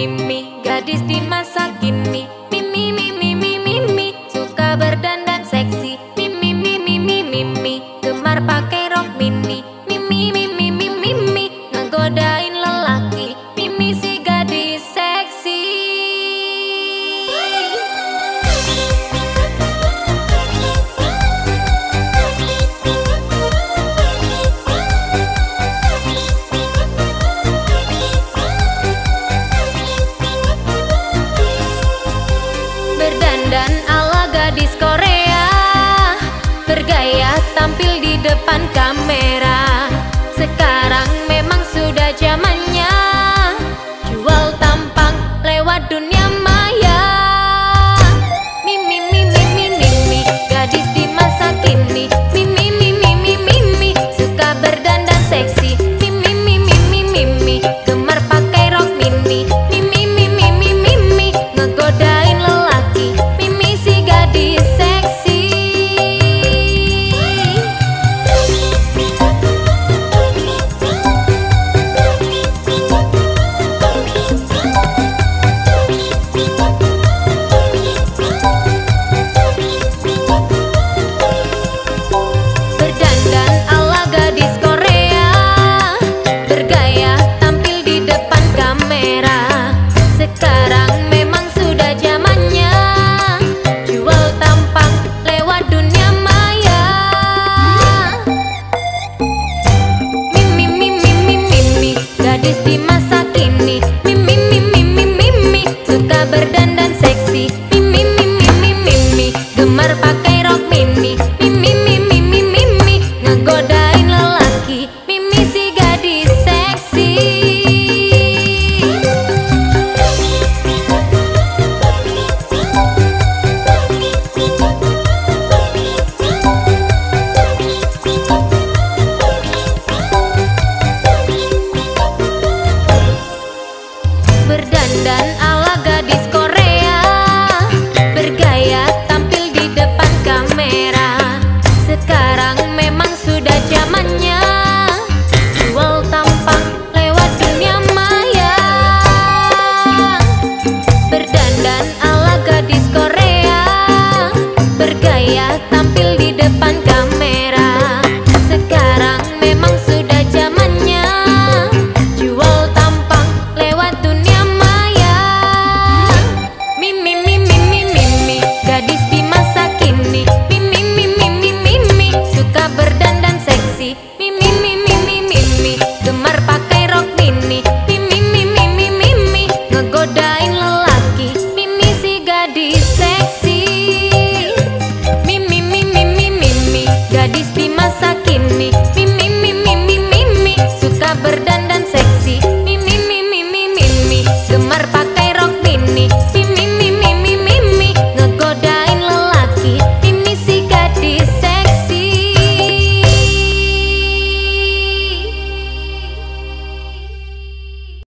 mimi Gadis di masa kini. Ala di masa kini Mimi, mimi, mimi, mimi Suka berdandan seksi Mimi, mimi, mimi, mimi Gemar pakai rok mini Mimi, mimi, mimi, mimi Ngegodain lelaki berdandan ala gadis Korea. Bergaya tampil di depan kamera. Sekarang memang sudah zamannya. Jual tampang lewat dunia maya. Berdandan ala gadis Korea. Bergaya tampil